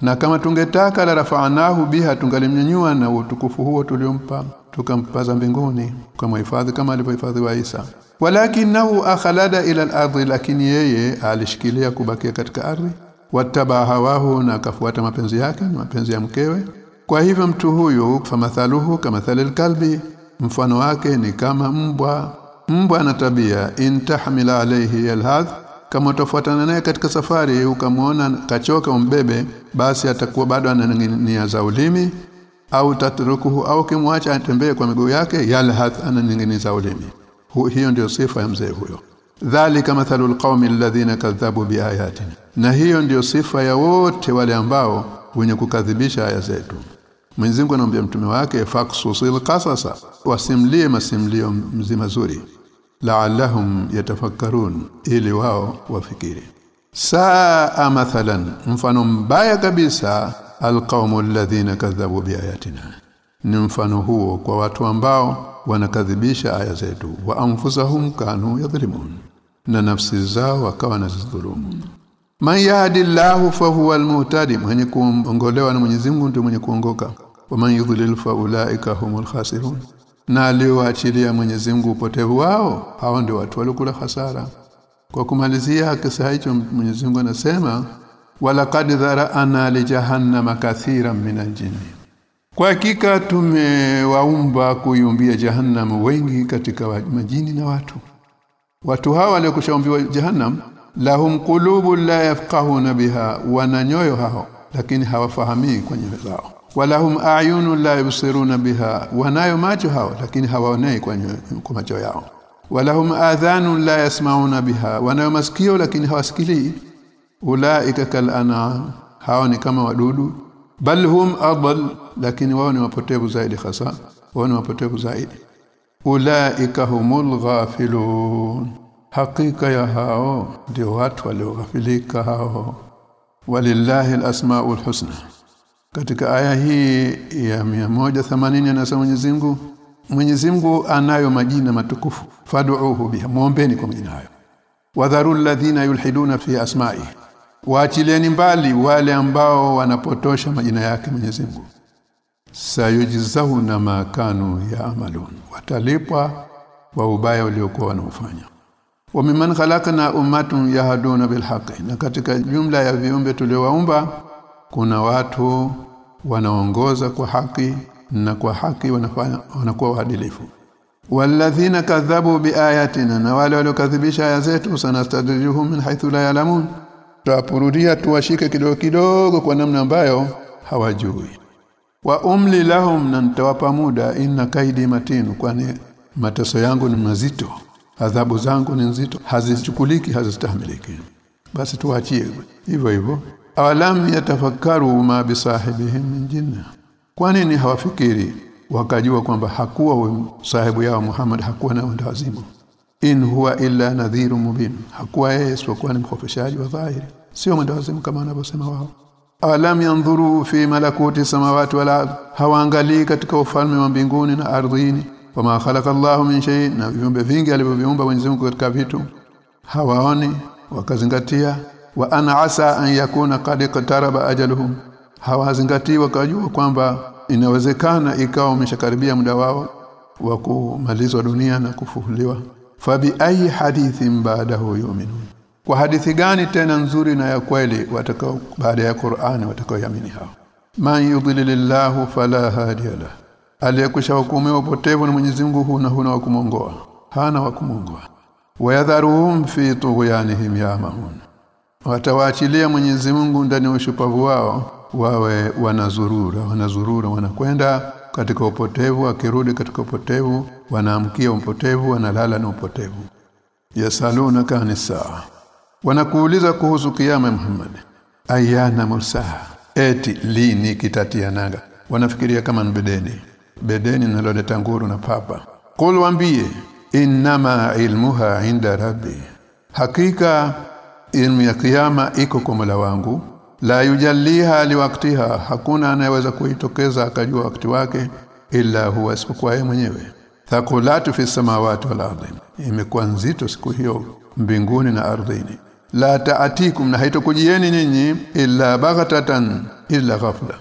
na kama tungetaka la rafa'nahu biha tungalimnyanyua na utukufu huo tuliompa tukampaza mbinguni kama hifadhi kama alivyohifadhi wa Isa. Walakinahu akhalada ila al-ardh lakini yeye alishikilia kubakia katika ardhi. Wataba hawahu na akafuata mapenzi yake na mapenzi ya mkewe. Kwa hivyo mtu huyu famathaluhu kama thalil kalbi mfano wake ni kama mbwa. Mbwa ana tabia intahmila alayhi alhadh kama utafuatana naye katika safari ukamwona kachoka umbebe basi atakuwa bado ananing'inia za ulimi au tatrukuhu au kimwacha atembee kwa miguu yake yalhath ananing'inia za ulimi. Hiyo ndiyo sifa ya mzee huyo. Dhalika mathalul qaumi alladhina kadhabu biayatina. Na hiyo ndiyo sifa ya wote wale ambao wenye kukadhibisha aya zetu. Mwenyezi Mungu anamwambia mtume wake faqsusil qasasa wasimlie masimlio mzima zuri la'allahum yatafakkarun ili wao wafikiri. Saa mathalan mfano mbaya kabisa alqaumu alladhina kadhabu biayatina. Ni mfano huo kwa watu ambao wanakadhibisha aya zetu wa anfusahum kanu yadhlimun na nafsi zao wakawa na nazidhulumu man yahdillahu fahuwa almuhtadi mwenye kuongolewa na Mwenyezi Mungu ndiye mwenye kuongoka. Wa man yudlil fa ulaika humul khasirun na aliyoachilia Mwenyezi Mungu upotevu wao hao ndio watu walikula hasara. Kwa kumalizia kisa hicho Mwenyezi Mungu anasema walaqad dhara'ana li jahannama kathiran min aljinni. Kwa hakika tumewaumba kuiumbia jahannam wengi katika majini na watu. Watu hawa waliokushaumbiwa jahannam lahum qulubu la yafqahuna biha wana nyoyo hao lakini hawafahamii kwenye zao walahum ayunu la yubsiruna biha. Wanayo macho hao lakini hawaonei kwa macho yao. Walahum adhanu la yasmauna biha. Wanayo masikio lakini hawasikilii. Ulaika kal an'am hao ni kama wadudu. Bal hum adall lakini wao ni wapotevu zaidi hasa. Wao ni wapotevu zaidi. Ulaika humul ghafilun. Hakika ya hao ndio watu walioghafilika hao. Walillahi alasmaul husna katika aya hii ya 180 anasema Mwenyezi Mungu Mwenyezi Mungu anayo majina matukufu. Fad'uhu biha muombeni kwa majina hayo. Wadharu ladhina yulhiduna fi asma'i waachilieni mbali wale ambao wanapotosha majina yake Mwenyezi Mungu. Sayujizahuna makanu ya amalun watalipwa wa ubaya uliokuwa wanaofanya wa mimman khalaqna ummatun yahduna bilhaqqi na katika jumla ya viumbe tuliowaumba kuna watu wanaongoza kwa haki na kwa haki wanafanya wanakuwa waadilifu. Walladhina kadhabu biayatina na wale waliokadhibisha aya zetu sanastadrijuhum min haythu la yalamun. Tutapurudia tuwashike kidogo kidogo kwa namna ambayo hawajui. Wa umli lahum na nitawapa muda inna kaidi matinu kwani mateso yangu ni mazito adhabu zangu ni nzito hazichukuliki hazistahimiliki. Basi tuachie hivyo hivyo awalam yatafakkaru ma bisahibihim min jinna? Kwa nini hawafikiri wakajua kwamba hakuwa sahibu yao Muhammad hakuwa na wazimu in huwa illa nadhiru mubin. Hakuwa yeye sio ni mkofeshaji wa dhahiri. Sio mwendawazimu kama wanavyosema wao. Awalam yanzuru fi malakuti samawati wala hawaangalii katika ufalme wa mbinguni na ardhini. Wama khalaqa Allahu min shay na viumbe vingi alivyoviumba Mwenyezi Mungu katika vitu. Hawaoni wakazingatia wa ana asa an yakuna qad iqtaraba ajaluhum. Hawazingatii wakajua kwamba inawezekana ikawa umeshakaribia muda wao wa kumalizwa dunia na kufufuliwa. Fabi ayi hadithin ba'dahu yu'minun. Kwa hadithi gani tena nzuri na ya kweli watakao baada ya Qur'ani watakaoamini hao? Man yudlilillahu fala hadiya la aliyekusha hukumiwa upotevu na Mwenyezi Mungu huna huna wa kumongoa hana wa kumongoa wayadharuhum fi tughyanihim yamahun watawaachilia Mwenyezi Mungu ndani ya ushupavu wao wawe wanazurura wanazurura wanakwenda katika upotevu akirudi katika upotevu wanaamkia upotevu wanalala na upotevu. Yasaluna kanisa. Wanakuuliza kuhusu kiyama Muhammad. Ayana mursaha eti lini kitatia nanga wanafikiria kama bedeni. Bedeni naloleta nguru na papa. Qul wambie innama ilmuha inda rabbi. Hakika ilmu ya kiyama iko kwa Mola wangu. La yujalliha liwaktiha hakuna anayeweza kuitokeza akajua wakati wake ila huwa isipokuwa yeye mwenyewe. Thakulatu fi samawati wal ardi imekuwa nzito siku hiyo mbinguni na ardhini. La taatikum na haitokujieni nyinyi illa baghatatan illa ghafla.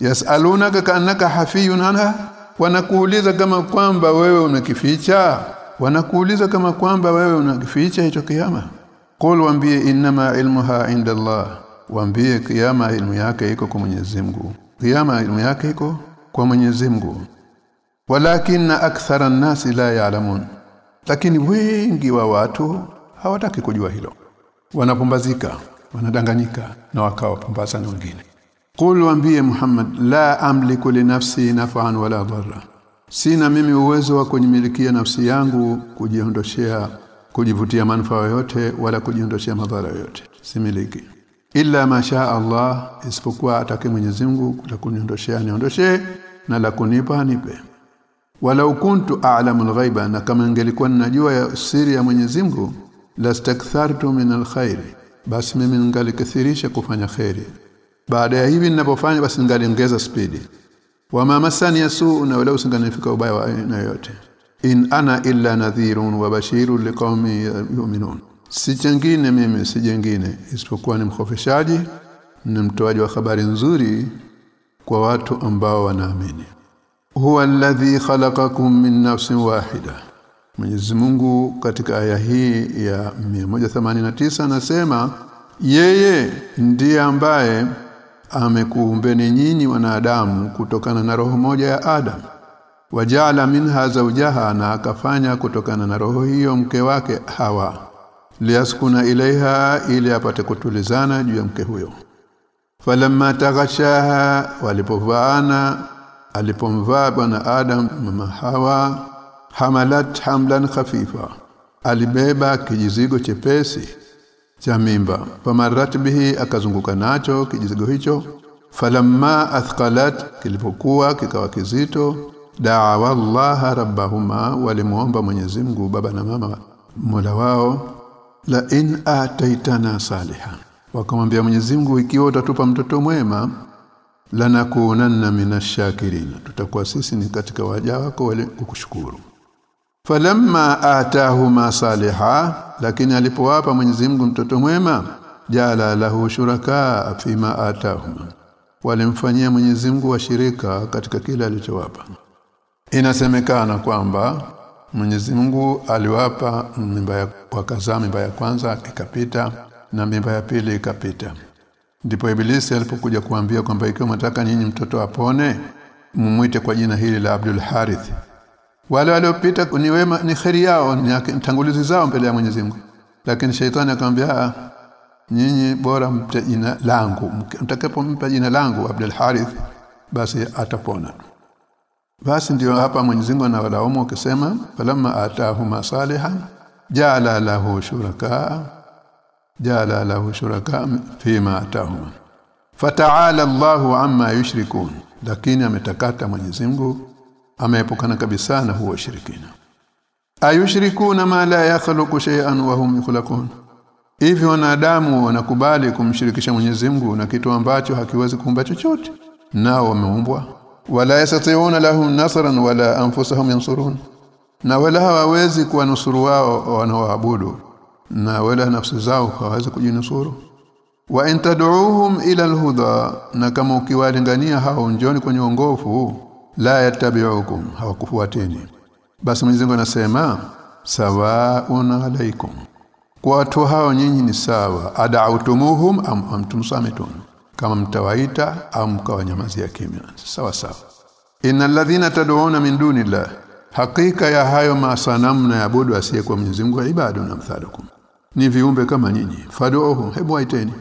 Yasalunaka kaannaka hafiyun anha wanakuuliza kama kwamba wewe unakificha? Wanakuuliza kama kwamba wewe unakificha hicho kiyama qul waambie innama ilmuha inda Allah waambie kiyama ilmu yake iko kwa Mwenyezi Mungu. Kiyama ilmu yake iko kwa Mwenyezi Mungu. Walakin akthara nasi la ya'lamun. Lakini wengi wa watu hawataki kujua hilo. Wanapumbazika wanadanganyika na wakawa pumbaza na wengine. Qul waambie Muhammad la amliku li nafsi naf'an wala dharra. Sina mimi uwezo wa kunimilikia nafsi yangu kujiondoshea kujivutia manufaa yoyote wala kujiondoshia madhara yoyote. Similiki. Illa masha Allah isipokuwa atake Mwenyezi Mungu la kuniondoshea niondoshee na la kunipa nipe walau kuntu a'lamu ghaiba na kama ningelikuwa ninajua ya siri ya Mwenyezi Mungu lastakthartu min alkhair basi mimi ningalikathirisha kufanya khairi baada ya hivi ninapofanya basi ningaliongeza spidi. Wama masani yasu na wala usinganifika ubaya wa aina yote in ana illa nadhirun wa bashirun liqaumi yu'minun. Si chengine mimi si jengine. Isipokuwa ni mkhofeshaji ni mtoaji wa habari nzuri kwa watu ambao wanaamini. Huwa alladhi khalaqakum min nafsin wahida. Mwenyezi Mungu katika aya hii ya 189 anasema yeye ndiye ambaye amekuumbeni nyinyi wanadamu kutokana na roho moja ya Adam wajala minha zawjaha na akafanya kutokana na roho hiyo mke wake Hawa liaskuna ilaiha ili apate kutulizana juu ya mke huyo. Falamma taghashaha walipovaana alipomvaa bwana Adam mama Hawa hamalat hamlan khafifa alibeba kijizigo chepesi cha mimba. Famarat bihi akazunguka nacho kijizigo hicho. Falamma athqalat kilipokuwa kikawa kizito da'awa Allah rabbahuma walimuomba Mwenyezi Mungu baba na mama Mola wao la in ataitana saliha wakamwambia Mwenyezi Mungu ikiwa utatupa mtoto mwema lanakunanna minashakirin tutakuwa sisi ni katika waja wako wale kukushukuru. Falamma atahuma saliha lakini alipowapa Mwenyezi Mungu mtoto mwema jala lahu shuraka fima atahuma. Walimfanyia Mwenyezi Mungu washirika katika kile alichowapa inasemekana kwamba Mwenyezi Mungu aliwapa mimba ya mimba ya kwanza ikapita na mimba ya pili ikapita. Ndipo ibilisi alipokuja kuambia kwamba ikiwa mtaka nyinyi mtoto apone mumwite kwa jina hili la Abdul Harith. Wale waliopita ni wema ni kheri yao ni tangulizi zao mbele ya Mwenyezi Mungu. Lakini sheitani akamwambia nyinyi bora mpe jina langu. Mtakapompa jina langu Abdul Harith basi atapona basi ndiyo hapa Mwenyezi Mungu anawalaumu akisema falamma atahuma salihan ja'ala lahu shuraka ja'ala lahu shuraka fima atahuma fata'ala Allahu amma yushrikun. Lakini ametakata Mwenyezi Mungu ameepukana kabisa na huo shirikina ayushrikuna ma la yakhluqu shay'an wa hum yukhlaqun. Hivi wanadamu wanakubali kumshirikisha Mwenyezi Mungu na kitu ambacho hakiwezi kuumba chochote? Nao wameumbwa wala yastati'una lahum nasran wala anfusahum yansurun. Na wala hawawezi kuwanusuru wao wanaoabudu. Na wala nafsi zao hawawezi kujinusuru. Wa intad'uuhum ila alhuda na kama ukiwalingania hao njoni kwenye uongofu la yatabi'ukum hawakufuateni. Basi Mwenyezi Mungu anasema sawaun alaikum kwa watu hao nyinyi ni sawa. Ad'autumuhum am antum samitun kama mtawaita au mkawanyamazia kimya. Sawa sawa. Innal ladhina tad'una min dunillah. Hakika ya hayo masanamu na yabudu asiyekuwa Mwenyezi Mungu ibadu na mthalukum ni viumbe kama nyinyi. Fad'uhum hebu waiteni.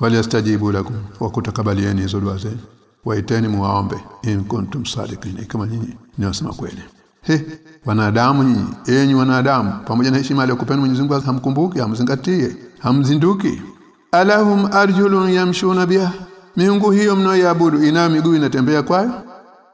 Waliastajibu lakum wa kutakabalieni hizo dua zenu. Waiteni muwaombe in kuntum sadiqin. Kama nyinyi ni wasema kweli. He wanadamu nyinyi enyi wanadamu pamoja na heshima aliyokupeni Mwenyezi Mungu hamkumbuki hamzingatie hamzinduki alahum arjulun yamshuna biha. Miungu hiyo mnayoabudu inayo miguu inatembea kwayo?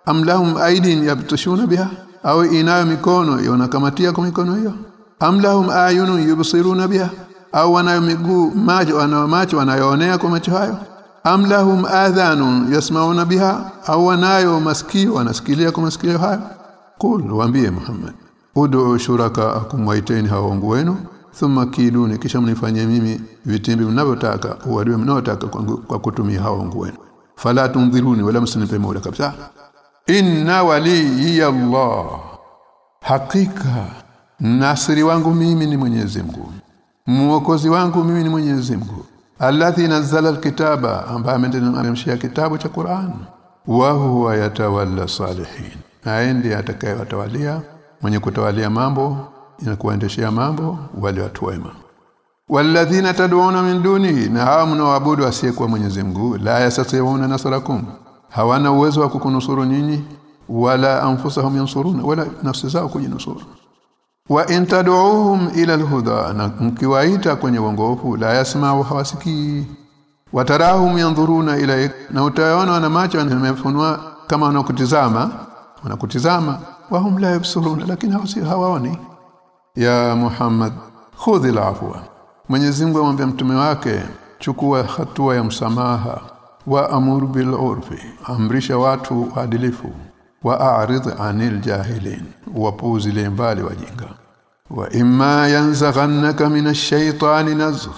Amlahum aidin yabtashuna biha? Au inayo mikono yonakamatia kwa mikono hiyo? Amlahum ayunun yubsiruna biha? Au wanayo miguu macho wanayo macho wanayoonea kwa macho hayo? Amlahum adhanun yasmauna biha? Au wanayo masikio wanasikilia kwa masikio hayo? Kul waambie Muhammad ud'u shuraka akum waiteni wangu wenu thumma kiluni kisha mnifanye mimi vitimbi mnavyotaka uadui mnaotaka kwa kutumia hao wenu fala tundhiruni wala msinipe mola kabisa. Inna waliya Allah. Hakika nasiri wangu mimi ni Mwenyezi Mungu. Muokozi wangu mimi ni Mwenyezi Mungu. Alladhi nazzala alkitaba ambaye amemshia kitabu cha Qur'an. Wa huwa yatawalla salihin. Aende atakayewatawalia mwenye kutawalia mambo na kuendeshea mambo wale watu wema. Walladhina tad'una min dunihi na hawa mnaoabudu asiyekuwa Mwenyezi Mungu la yasati'una nasrakum. Hawana uwezo wa kukunusuru nyinyi wala anfusahum yansuruna wala nafsi zao kujinusuru. Wa in tad'uuhum ila alhuda na mkiwaita kwenye uongofu la yasma'u hawasikii. Watarahum yanzuruna ila na utaona wana macho yamefunua kama wanakutizama wanakutizama wahum la yabsuruna lakini hawaoni ya Muhammad khudhi afwa Mwenyezi Mungu amwambia mtume wake chukua hatua ya msamaha wa amur bil urfi amrisha watu adilifu wa a'rid anil jahilin wapuuzile mbali wajinga. Wa imma yanzaghannaka minash shaitani nazgh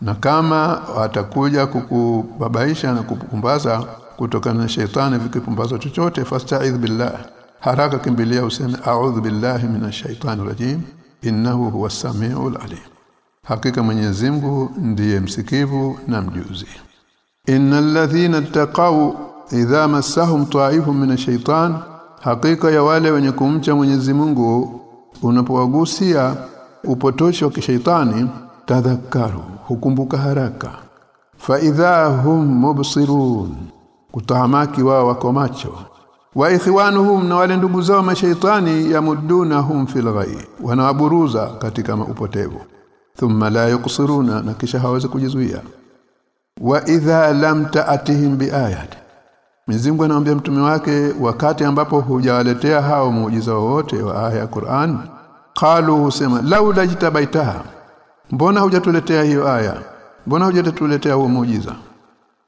na kama atakuja kukubabaisha na kukumbaza kutokana na shaitani vikipumbaza chochote fasta'idh billah. Haraka kimbilia useme a'udhu billahi minash shaitani rajim innahu huwa samiul alim. Hakika Mwenyezi Mungu ndiye msikivu na mjuzi. Innal ladhina taqaw idha massahum ta'ifun min ash-shaytan. Hakika ya wale wenye kumcha Mwenyezi Mungu unapowagusia upotosho wa kishaitani tadhakaru hukumbuka haraka. Fa idha hum mubsirun. Kutahamaki wao wako macho wa ikhwanuhum na wale ndugu zao mashaitani yamuddunahum fil ghai wanawaburuza katika upotevu. Thumma la yuqsiruna na kisha hawezi kujizuia. Wa idha lam ta'tihim biayat Mizingu anamwambia mtume wake wakati ambapo hujawaletea hao muujiza wote wa aya ya Qur'an qalu husema laula jitabaitaha mbona hujatuletea hiyo aya? Mbona hujatuletea huo muujiza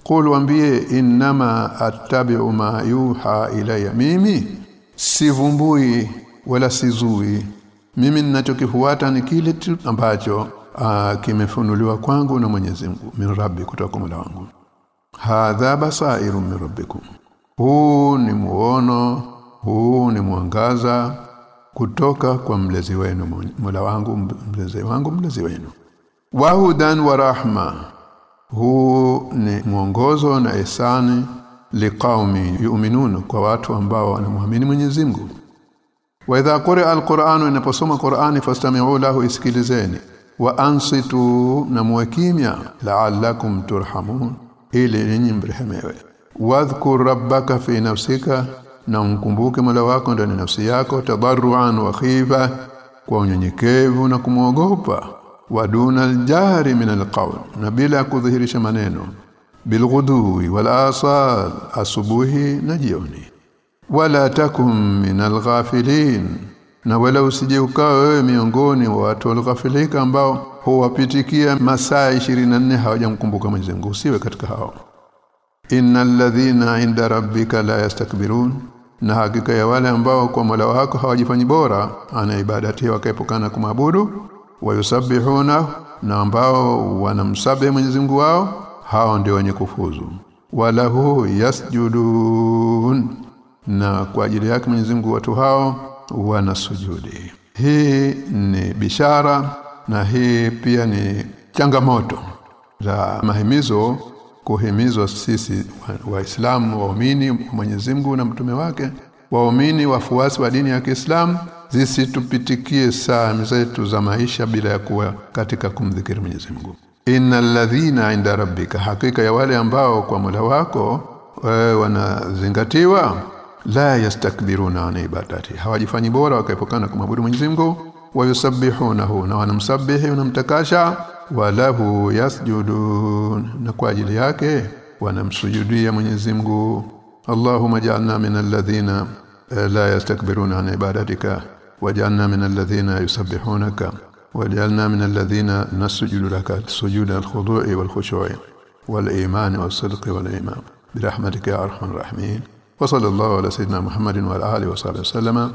qul waambie innama attabi'u ma yuha ilayya. Mimi sivumbui wala sizui. Mimi ninachokifuata ni kile tu ambacho kimefunuliwa kwangu na Mwenyezi Mungu min rabbi kutoka Mola wangu. Hadha basairu min rabbikum. Huu ni muono huu ni mwangaza kutoka kwa mlezi wenu Mola wangu mlezi wangu mlezi wenu. Wahudan wa rahma huu ni mwongozo na ihsani liqaumi yu'minun kwa watu ambao wanamwamini Mwenyezi Mungu. Wa idha qira alquranu inaposoma Qur'ani fastami'u lahu isikilizeni. Wa ansitu na muwakimya la'allakum turhamun ili ninyi mrehemewe. Wadhkur rabbaka fi nafsika na mkumbuke Mola wako ndani nafsi yako tadarruan wa khifa kwa unyenyekevu na kumwogopa waduna aljahri min alqawl na bila kudhihirisha maneno bilghudwi wal asal asubuhi na jioni. Wala takum min alghafilin na wala usije ukawa wewe miongoni wa watu walghafilika ambao huwapitikia masaa 24 hawajamkumbuka Mwenyezi Mungu usiwe katika hao. Innal ladhina inda rabbika la yastakbirun na hakika ya wale ambao kwa Mola wako hawajifanyi bora ana ibadati wakaepukana kumwabudu wayusabbihuna na ambao wanamsabe Mwenyezi Mungu wao hao ndio wenye kufuzu. Walahu yasjudun na kwa ajili yake Mwenyezi Mungu watu hao wanasujudi. Hii ni bishara na hii pia ni changamoto za mahimizo kuhimizwa sisi waislamu wa waumini wa Mwenyezi Mungu na mtume wake waumini wafuasi wa dini ya Kiislamu zisitupitikie saa zetu za maisha bila ya kuwa katika kumdhikiri Mwenyezi Mungu. Innal ladhina inda rabbika hakika ya wale ambao kwa Mola wako wewe wanazingatiwa la yastakbiruna an ibadati hawajifanyi bora wakaepukana kumwabudu Mwenyezi Mungu. Wayusabbihunahu na wanamsabihi wanamtakasha. Walahu yasjudun na kwa ajili yake wanamsujudia Mwenyezi Mungu. Allahumma ja'alna min alladhina la yastakbiruna an ibadatika واجعلنا من الذين يسبحونك واجعلنا من الذين نسجد لك سجود الخضوع والخشوع والإيمان والصدق والإيمان. برحمتك يا أرحم الراحمين. وصلى الله على سيدنا محمد وعلى آله وصحبه وسلم.